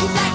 you like.